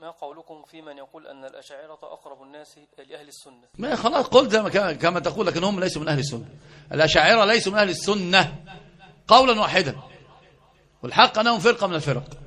ما قولكم في من يقول أن الأشاعرة أقرب الناس لأهل السنة؟ ما خلاص قلت كما تقول لكن هم ليسوا من أهل السنة. الأشاعرة ليسوا من أهل السنة قولا واحدا والحق أنهم فرقة من الفرق.